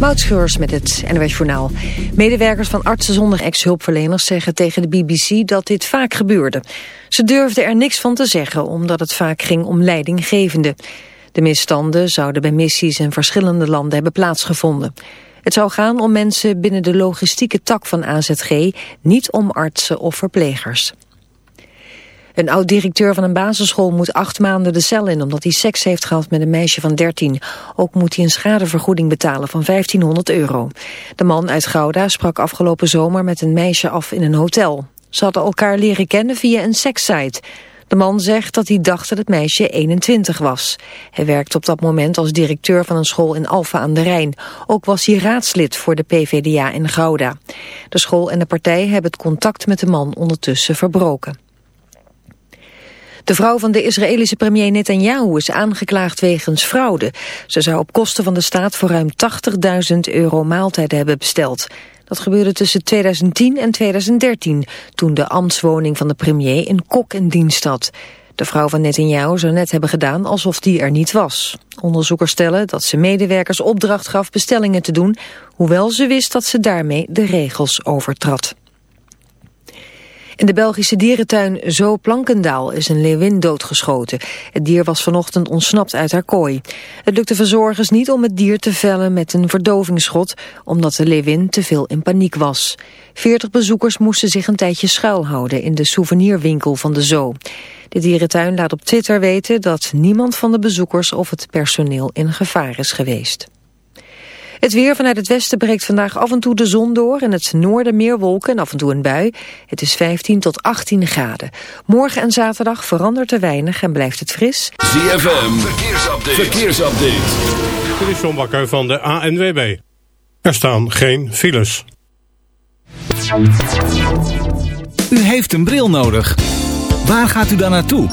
Moutscheurs met het NWS Journaal. Medewerkers van Artsen zonder ex-hulpverleners zeggen tegen de BBC dat dit vaak gebeurde. Ze durfden er niks van te zeggen omdat het vaak ging om leidinggevenden. De misstanden zouden bij missies in verschillende landen hebben plaatsgevonden. Het zou gaan om mensen binnen de logistieke tak van AZG, niet om artsen of verplegers. Een oud-directeur van een basisschool moet acht maanden de cel in... omdat hij seks heeft gehad met een meisje van 13. Ook moet hij een schadevergoeding betalen van 1500 euro. De man uit Gouda sprak afgelopen zomer met een meisje af in een hotel. Ze hadden elkaar leren kennen via een sekssite. De man zegt dat hij dacht dat het meisje 21 was. Hij werkte op dat moment als directeur van een school in Alfa aan de Rijn. Ook was hij raadslid voor de PVDA in Gouda. De school en de partij hebben het contact met de man ondertussen verbroken. De vrouw van de Israëlische premier Netanyahu is aangeklaagd wegens fraude. Ze zou op kosten van de staat voor ruim 80.000 euro maaltijden hebben besteld. Dat gebeurde tussen 2010 en 2013, toen de ambtswoning van de premier een kok in dienst had. De vrouw van Netanyahu zou net hebben gedaan alsof die er niet was. Onderzoekers stellen dat ze medewerkers opdracht gaf bestellingen te doen, hoewel ze wist dat ze daarmee de regels overtrad. In de Belgische dierentuin Zo Plankendaal is een leeuwin doodgeschoten. Het dier was vanochtend ontsnapt uit haar kooi. Het lukte verzorgers niet om het dier te vellen met een verdovingsschot... omdat de leeuwin te veel in paniek was. Veertig bezoekers moesten zich een tijdje schuilhouden... in de souvenirwinkel van de Zoo. De dierentuin laat op Twitter weten dat niemand van de bezoekers... of het personeel in gevaar is geweest. Het weer vanuit het westen breekt vandaag af en toe de zon door. In het noorden meer wolken en af en toe een bui. Het is 15 tot 18 graden. Morgen en zaterdag verandert er weinig en blijft het fris. ZFM, verkeersupdate. verkeersupdate. Dit is John Bakker van de ANWB. Er staan geen files. U heeft een bril nodig. Waar gaat u dan naartoe?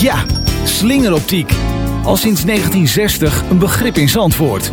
Ja, slingeroptiek. Al sinds 1960 een begrip in Zandvoort.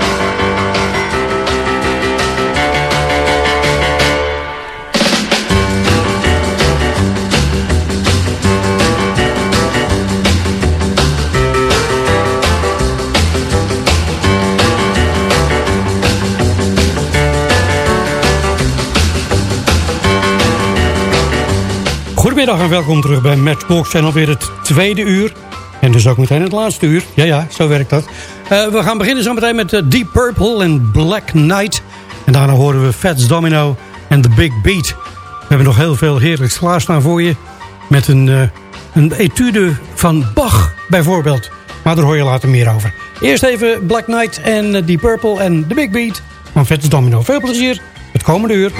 Goedemiddag en welkom terug bij Matchbox en alweer het tweede uur. En dus ook meteen het laatste uur. Ja, ja, zo werkt dat. Uh, we gaan beginnen zo meteen met uh, Deep Purple en Black Knight. En daarna horen we Fats Domino en The Big Beat. We hebben nog heel veel heerlijks klaarstaan voor je. Met een, uh, een etude van Bach bijvoorbeeld. Maar daar hoor je later meer over. Eerst even Black Knight en Deep Purple en The Big Beat van Fats Domino. Veel plezier het komende uur.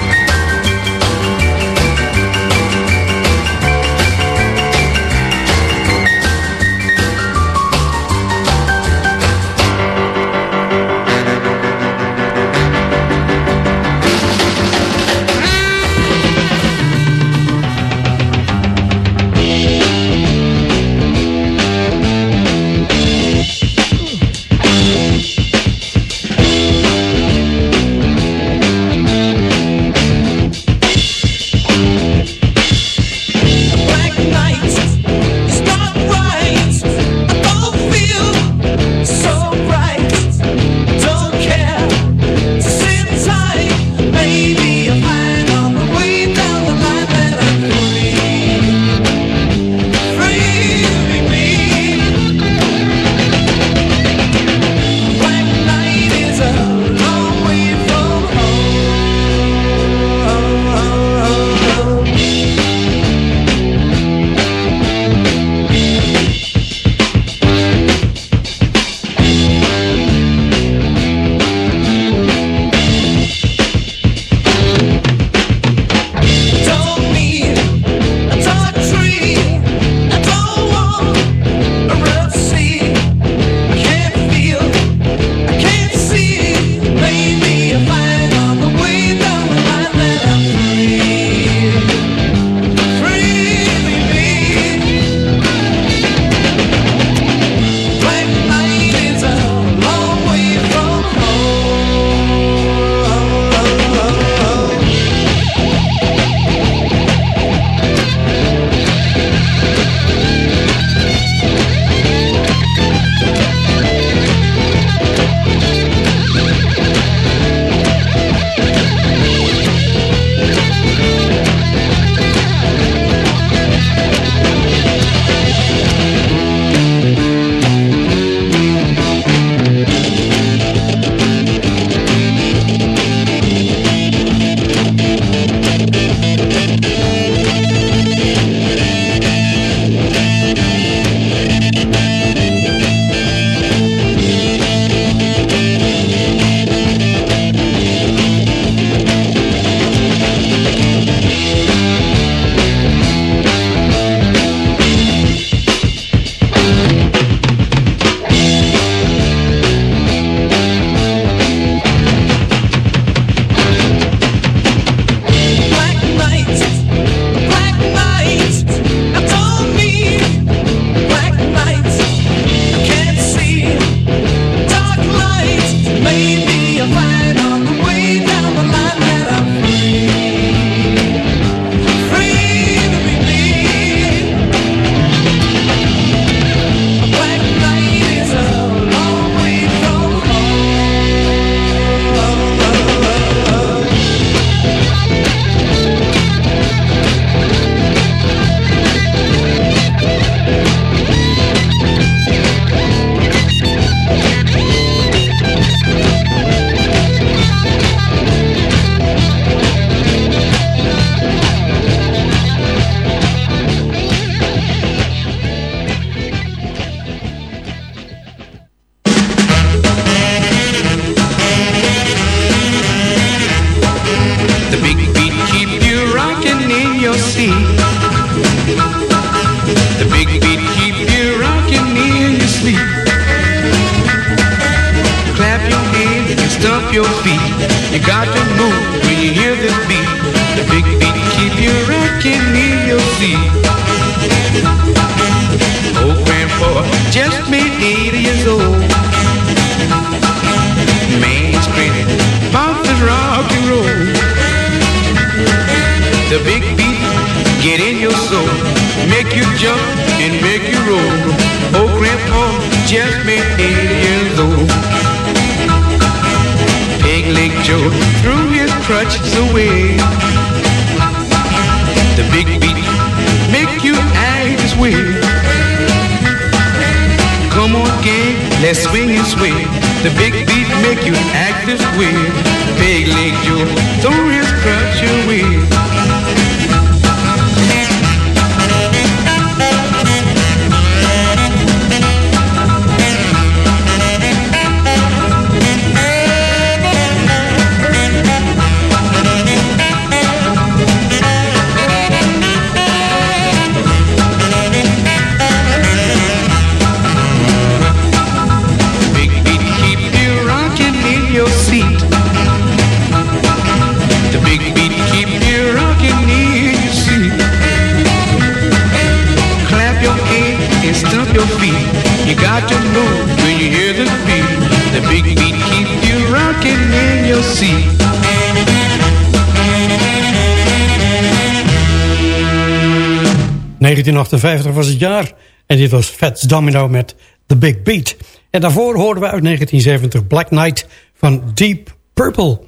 1958 was het jaar. En dit was Fats Domino met The Big Beat. En daarvoor hoorden we uit 1970 Black Knight van Deep Purple.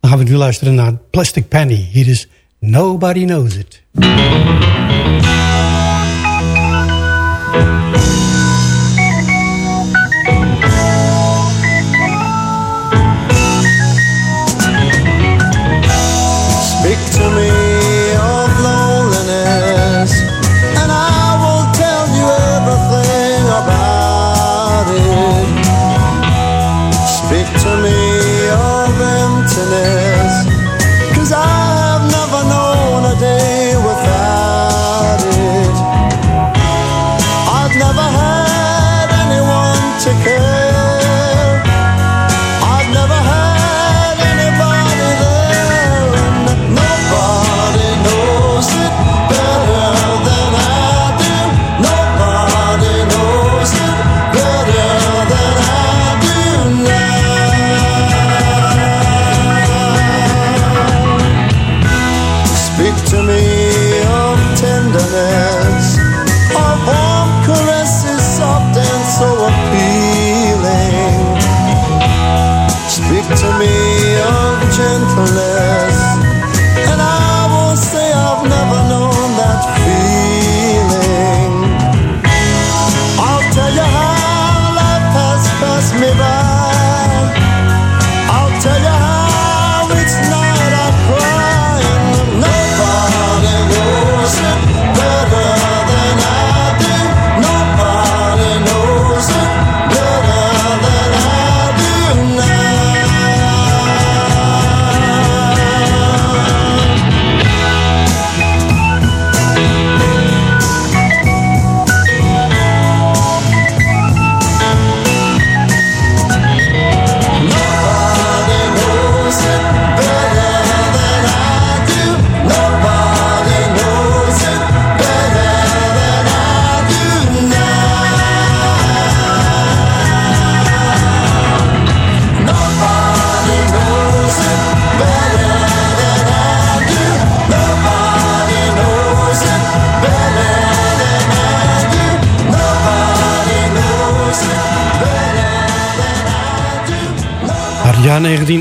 Dan gaan we nu luisteren naar Plastic Penny. Hier is Nobody Knows It.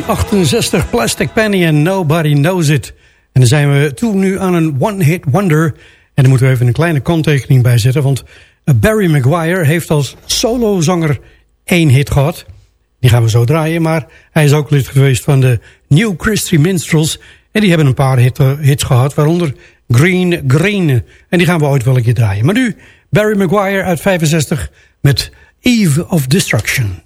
68 Plastic Penny and Nobody Knows It. En dan zijn we toe nu aan een one-hit wonder. En daar moeten we even een kleine kanttekening bij zetten. Want Barry Maguire heeft als solozanger één hit gehad. Die gaan we zo draaien. Maar hij is ook lid geweest van de New Christy Minstrels. En die hebben een paar hits gehad. Waaronder Green Green. En die gaan we ooit wel een keer draaien. Maar nu Barry Maguire uit 65 met Eve of Destruction.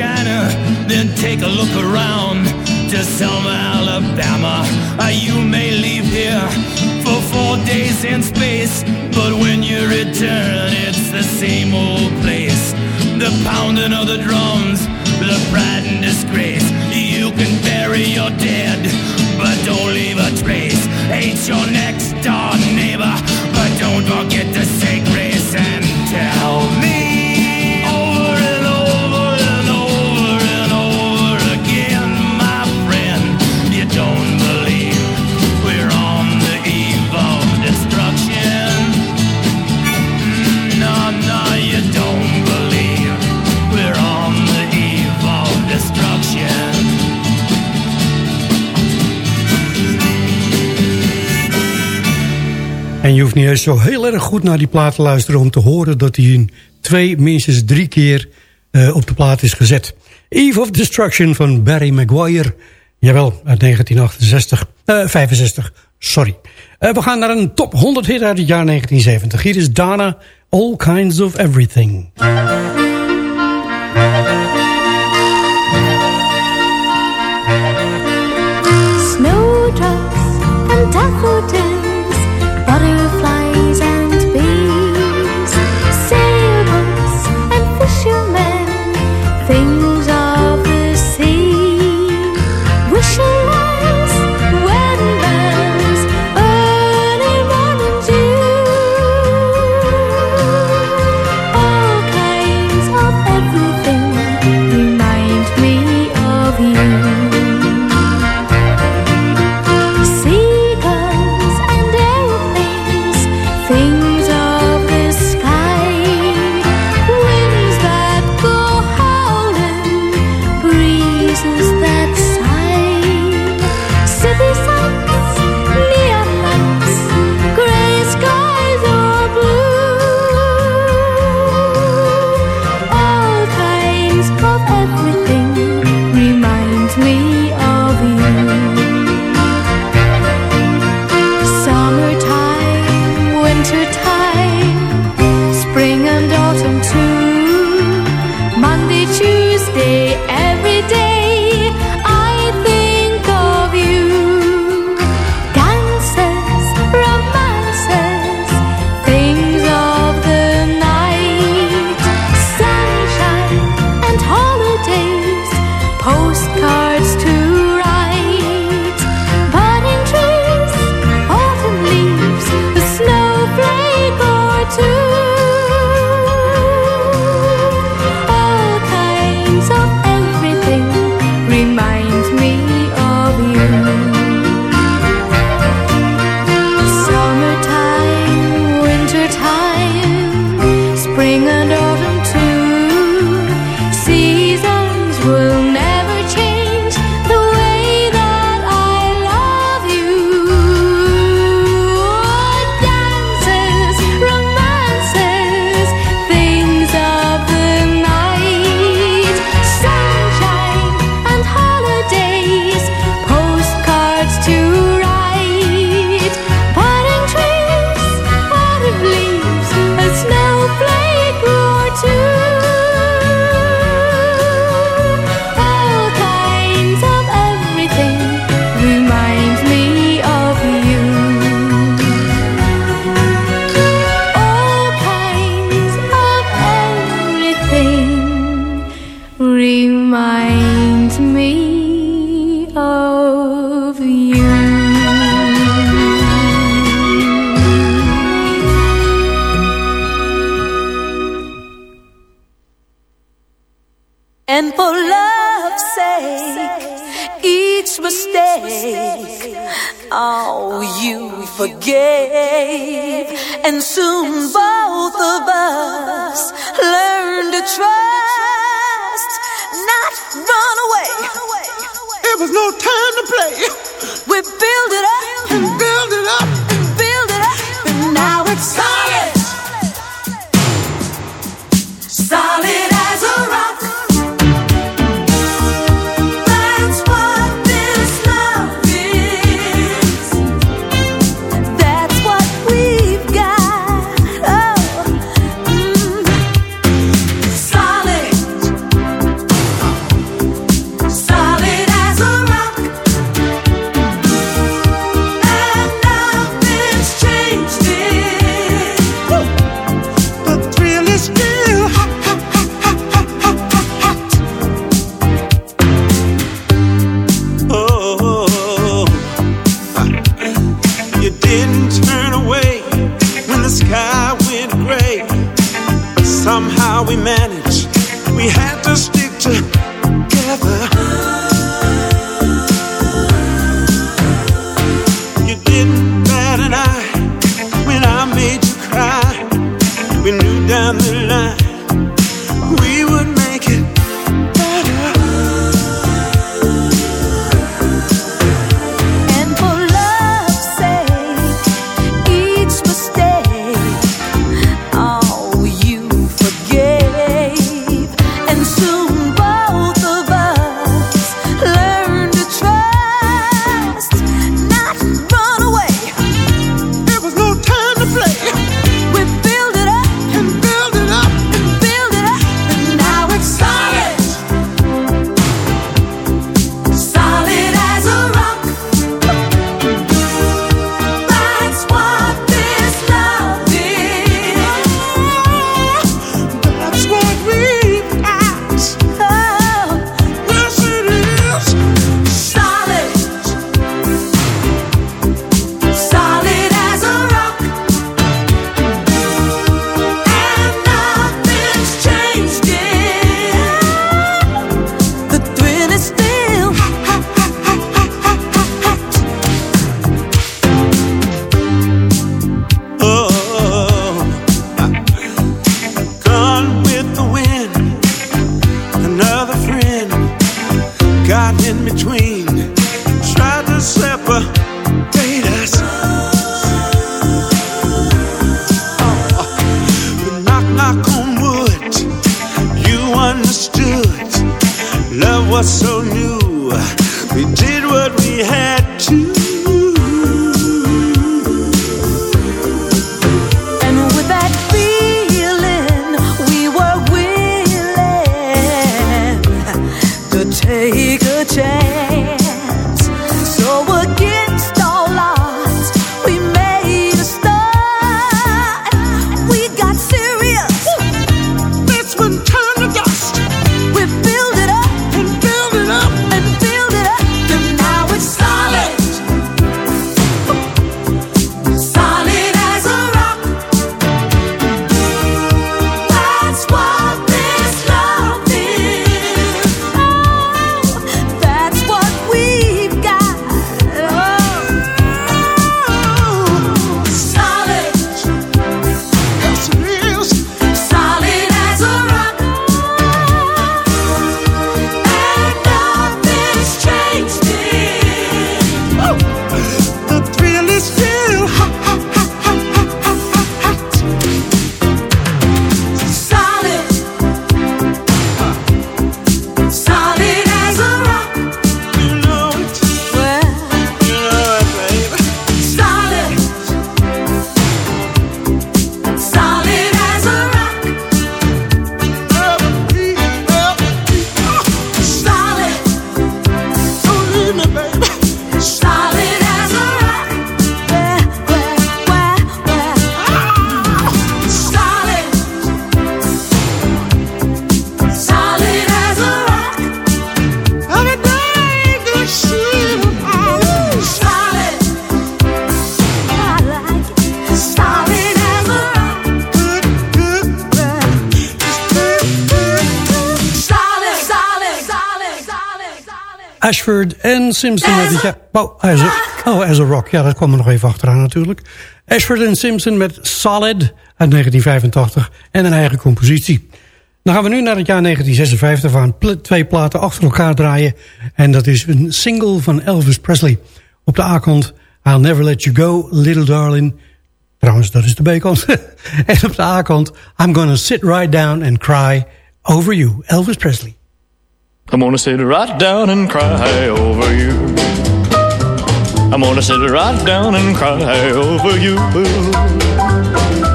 China. Then take a look around to Selma, Alabama. Uh, you may leave here for four days in space, but when you return, it's the same old place. The pounding of the drums, the pride and disgrace. You can bury your dead, but don't leave a trace. Hate your next door neighbor, but don't forget to say grace and tell me En je hoeft niet eens zo heel erg goed naar die plaat te luisteren... om te horen dat hij in twee, minstens drie keer eh, op de plaat is gezet. Eve of Destruction van Barry Maguire. Jawel, uit 1968. eh 65, sorry. Eh, we gaan naar een top 100 hit uit het jaar 1970. Hier is Dana, All Kinds of Everything. Ashford en Simpson. met ja, oh, as a, oh, as a Rock. Ja, dat kwam er nog even achteraan natuurlijk. Ashford en Simpson met Solid uit 1985 en een eigen compositie. Dan gaan we nu naar het jaar 1956. We gaan pl- twee platen achter elkaar draaien. En dat is een single van Elvis Presley. Op de A-kant I'll Never Let You Go, Little Darling. Trouwens, dat is de B-kant. en op de A-kant I'm Gonna Sit Right Down and Cry Over You, Elvis Presley. I'm gonna sit right down and cry over you. I'm gonna sit right down and cry over you.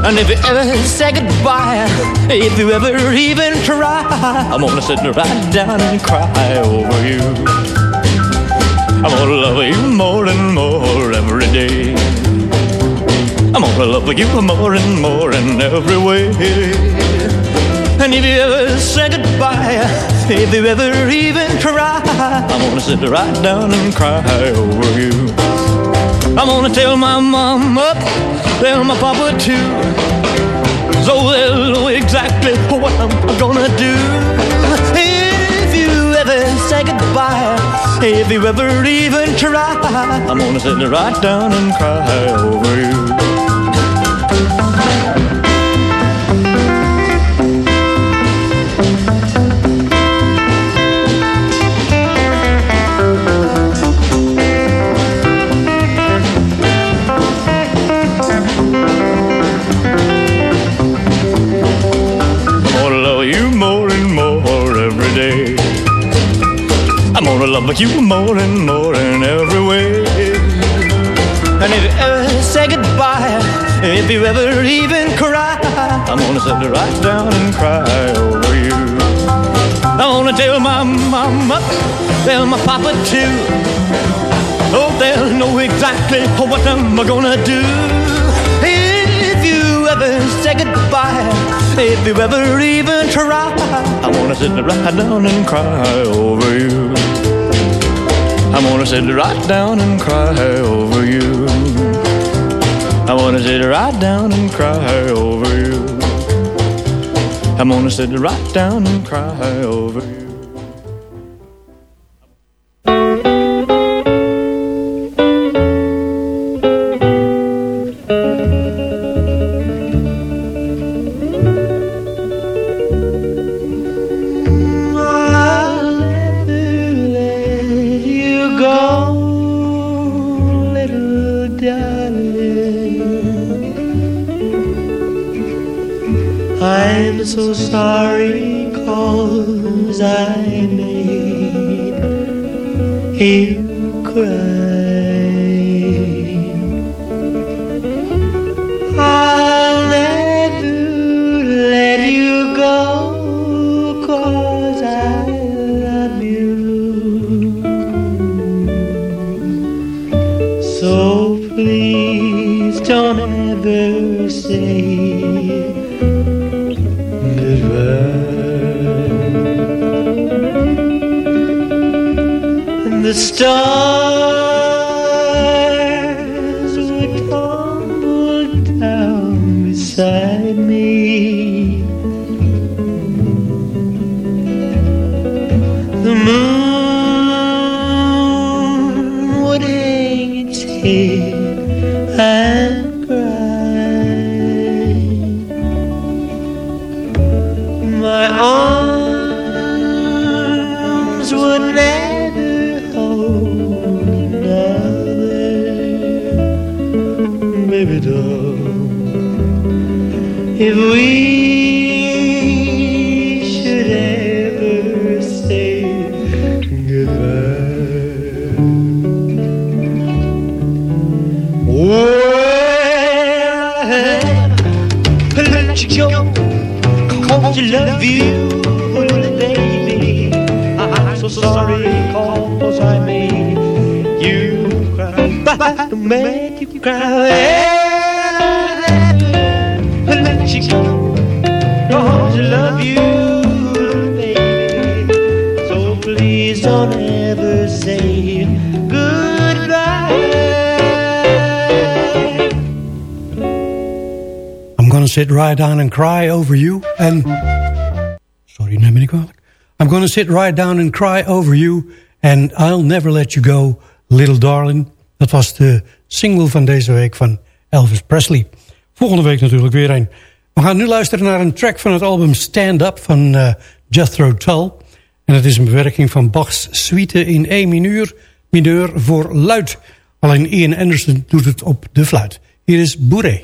And if you ever say goodbye, if you ever even try, I'm gonna sit right down and cry over you. I'm gonna love you more and more every day. I'm gonna love you more and more in every way. And if you ever say goodbye, if you ever even try, I'm gonna sit right down and cry over you. I'm gonna tell my up, tell my papa too, so they'll know exactly what I'm gonna do. If you ever say goodbye, if you ever even try, I'm gonna sit right down and cry over you. Love you more and more in every way. And if you ever say goodbye, if you ever even cry, I'm gonna sit right down and cry over you. I'm gonna tell my mama, tell my papa too. Oh, they'll know exactly what I'm gonna do. If you ever say goodbye, if you ever even try, I wanna sit right down and cry over you. I wanna sit right down and cry over you. I wanna sit right down and cry over you. I'm gonna sit right down and cry over you. You cry. Stars I'm gonna sit right down and cry over you. and. Sorry, neem me niet. I'm gonna sit right down and cry over you. and I'll Never Let You Go, Little Darling. Dat was de single van deze week van Elvis Presley. Volgende week natuurlijk weer een. We gaan nu luisteren naar een track van het album Stand Up van uh, Jethro Tull. En dat is een bewerking van Bach's suite in E mineur, mineur voor luid. Alleen Ian Anderson doet het op de fluit. Hier is Bourré.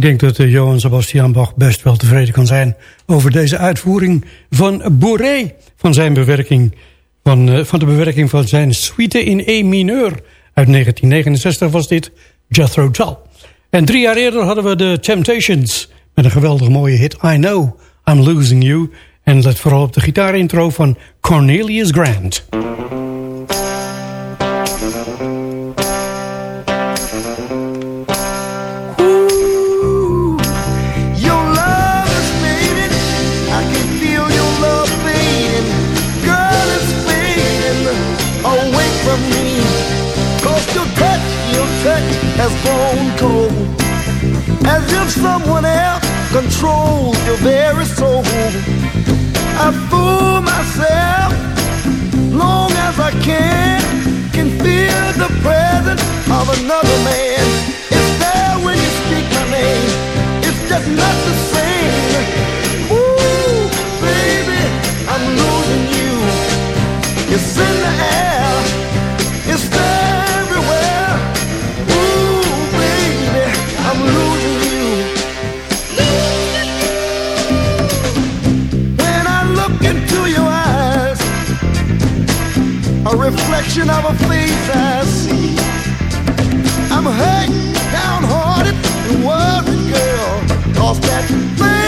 Ik denk dat uh, Johan Sebastian Bach best wel tevreden kan zijn... over deze uitvoering van Bourré... van, zijn bewerking, van, uh, van de bewerking van zijn suite in E mineur. Uit 1969 was dit Jethro Tull. En drie jaar eerder hadden we de Temptations... met een geweldig mooie hit I Know I'm Losing You... en let vooral op de gitaarintro van Cornelius Grant. I fool myself long as I can Can feel the presence of another man. It's there when you speak my name. It's just not the same. Ooh, baby, I'm losing you. It's in the air. A reflection of a face I see. I'm hurt, downhearted, and worried, girl. Cause that face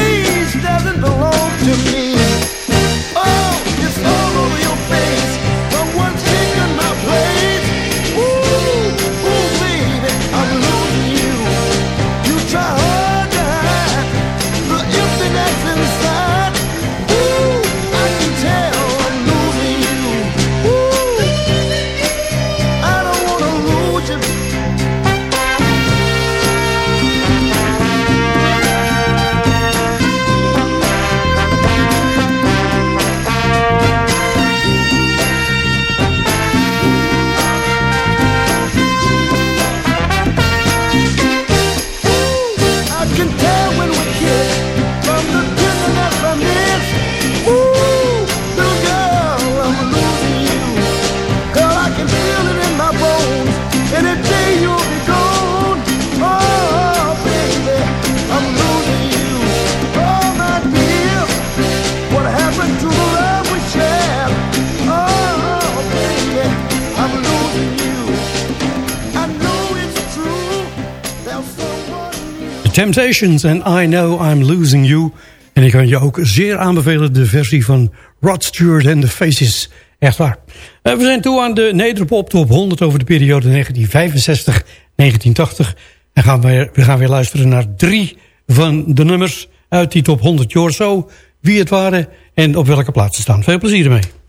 Temptations en I Know I'm Losing You. En ik kan je ook zeer aanbevelen de versie van Rod Stewart en The Faces. Echt waar. Eh, we zijn toe aan de Nederpop Top 100 over de periode 1965-1980. En gaan we, we gaan weer luisteren naar drie van de nummers uit die Top 100 Your So. Wie het waren en op welke plaatsen staan. Veel plezier ermee.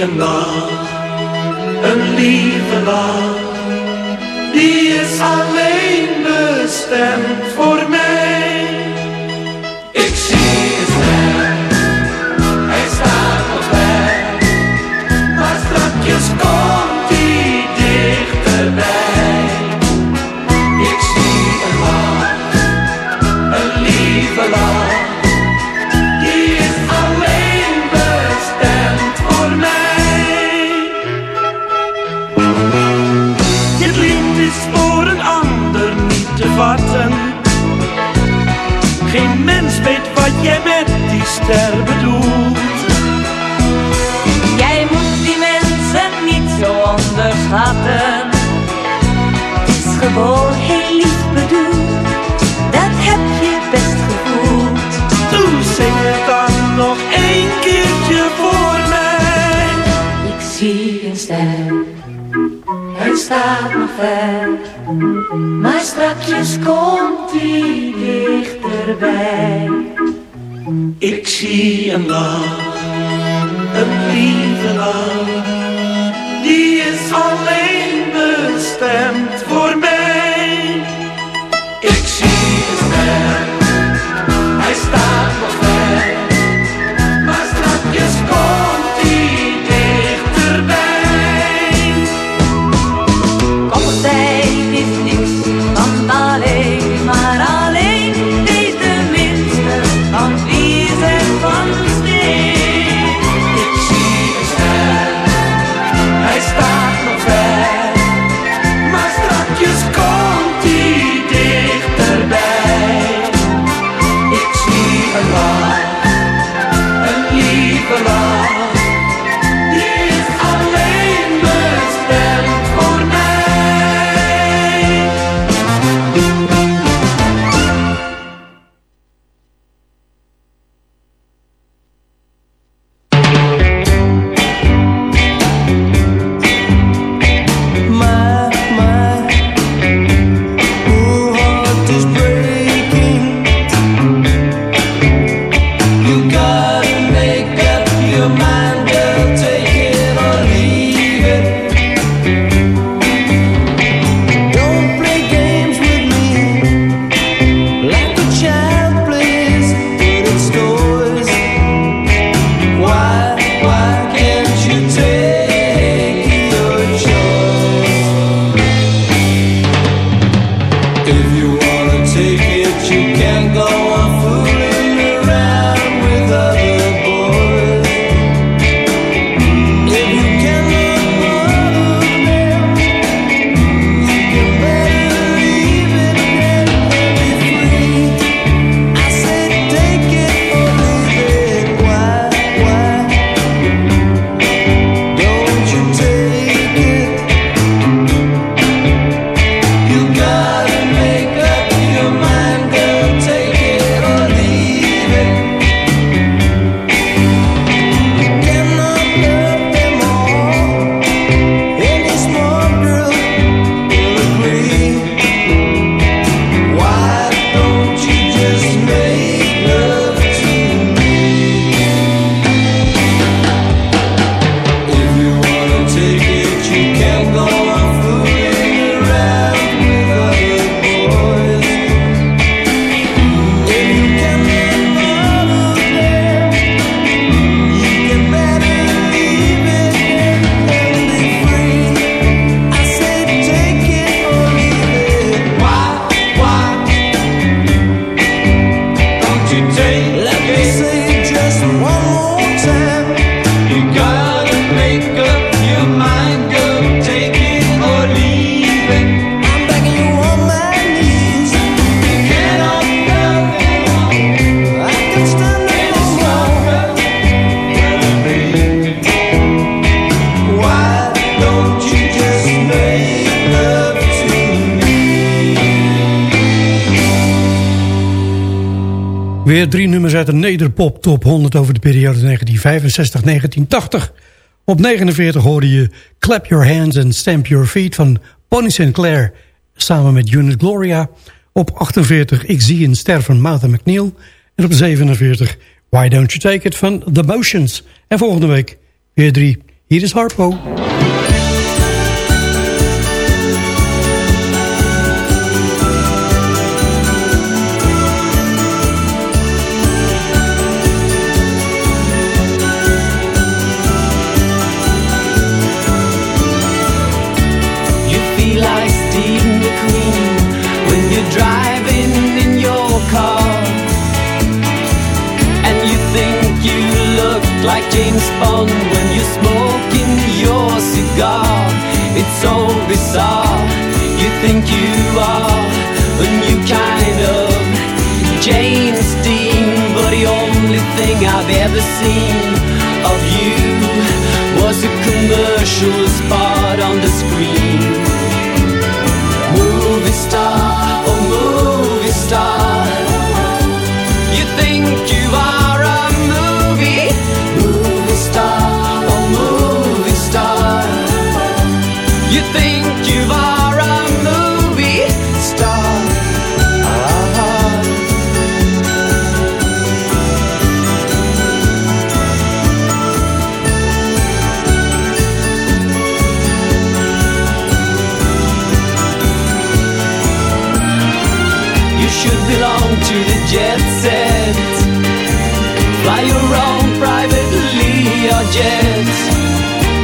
een lach, een lieve lach, die is alleen bestemd. ster. Hij staat nog ver, maar strakjes komt hij dichterbij. Ik zie een lach, een lieve lach, die is alleen bestemd Drie nummers uit de Nederpop Top 100 over de periode 1965-1980. Op 49 hoorde je Clap Your Hands and Stamp Your Feet van Bonnie Sinclair samen met Unit Gloria. Op 48 Ik zie een ster van Martha McNeil. En op 47 Why Don't You Take It van The Motions. En volgende week weer drie. Hier is Harpo. You are a new kind of James Dean, but the only thing I've ever seen of you was a commercial spot on the screen.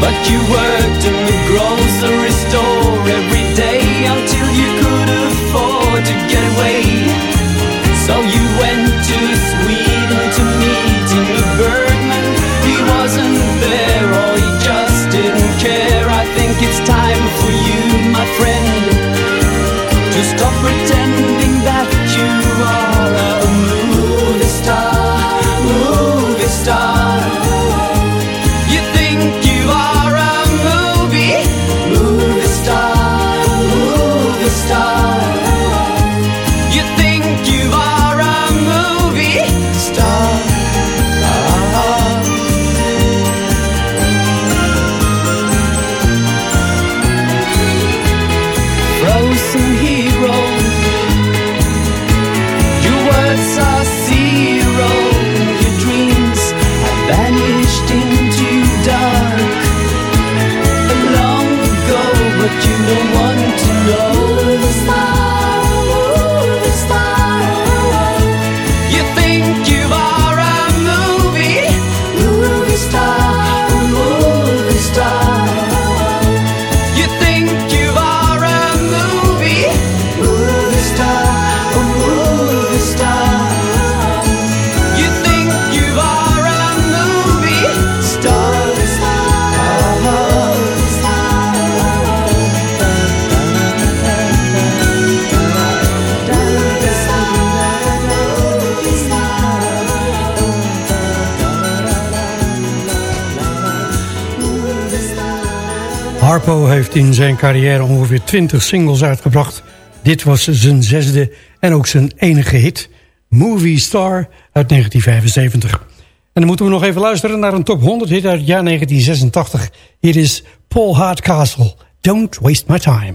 But you worked in zijn carrière ongeveer 20 singles uitgebracht. Dit was zijn zesde en ook zijn enige hit. Movie Star uit 1975. En dan moeten we nog even luisteren naar een top 100 hit uit het jaar 1986. Hier is Paul Hardcastle. Don't Waste My Time.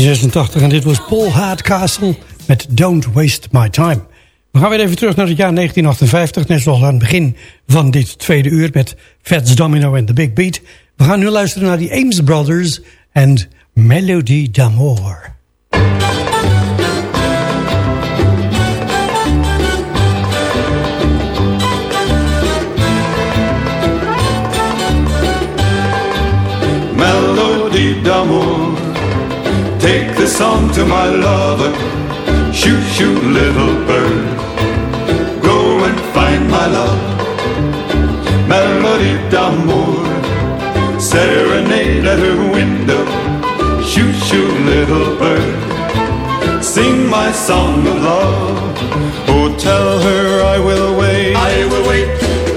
1986 en dit was Paul Hardcastle met Don't Waste My Time. We gaan weer even terug naar het jaar 1958, net zoals aan het begin van dit tweede uur met Fats Domino en The Big Beat. We gaan nu luisteren naar die Ames Brothers en Melody d'Amour. Melody d'amour Take this song to my lover. Shoot, shoot, little bird. Go and find my love. Melody d'amour Serenade at her window. Shoot, shoot, little bird. Sing my song of love. Oh, tell her I will wait. I will wait.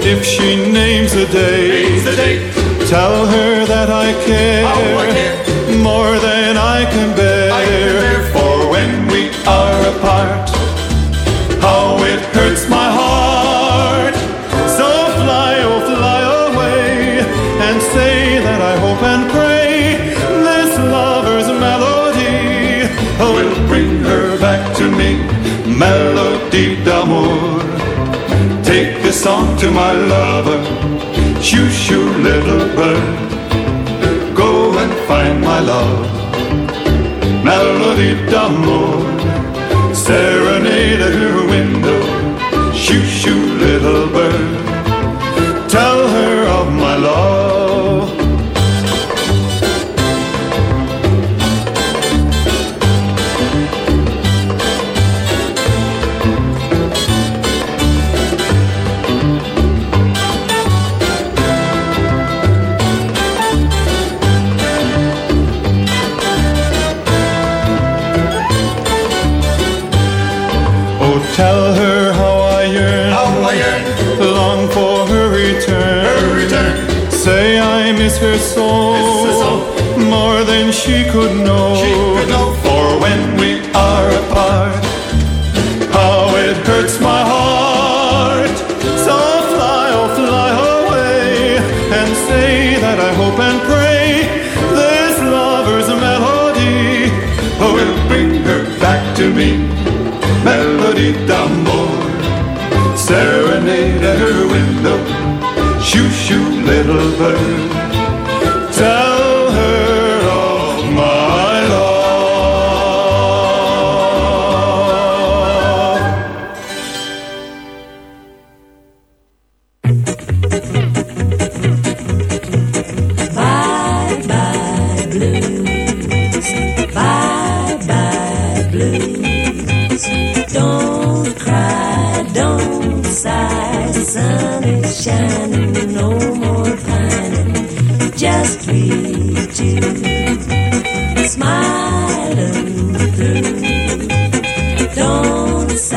If she names a day. Names a date Tell her that I care, Oh, I care. More than I can bear. For when we are apart, how it hurts my heart. So fly, oh fly away, and say that I hope and pray this lover's melody oh, will bring her back to me. Melody d'amour. Take this song to my lover. Shoo, shoo, little bird. Find my love. Melody d'amour. Serenade her little bird. Don't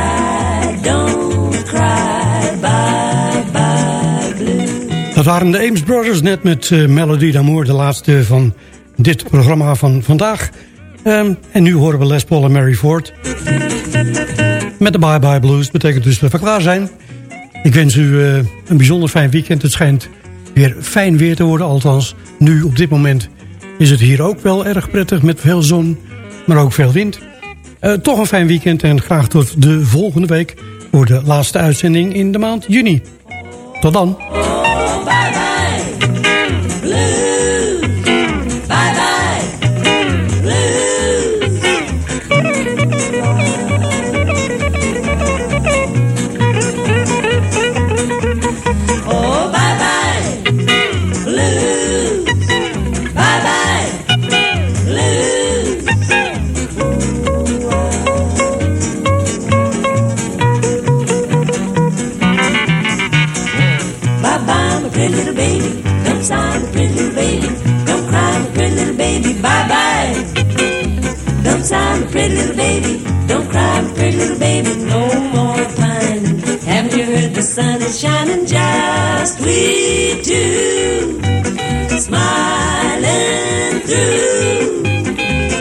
don't cry. Bye bye blues. Dat waren de Ames Brothers net met eh, Melody d'Amour, de laatste van dit programma van vandaag. Ehm, en nu horen we Les Paul en Mary Ford. Met de Bye Bye Blues, betekent dus dat we klaar zijn. Ik wens u eh, een bijzonder fijn weekend. Het schijnt weer fijn weer te worden, althans nu op dit moment is het hier ook wel erg prettig met veel zon, maar ook veel wind. Eh, toch een fijn weekend en graag tot de volgende week voor de laatste uitzending in de maand juni. Tot dan. Pretty little baby. Don't cry, pretty little baby. No more pining. Haven't you heard the sun is shining just we two? Smiling through.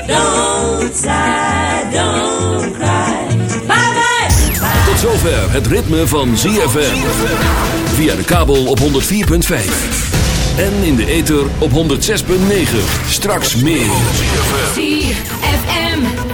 Don't sigh, don't cry. Bye bye. Tot zover het ritme van ZFM. Via de kabel op 104.5. En in de ether op 106.9. Straks meer.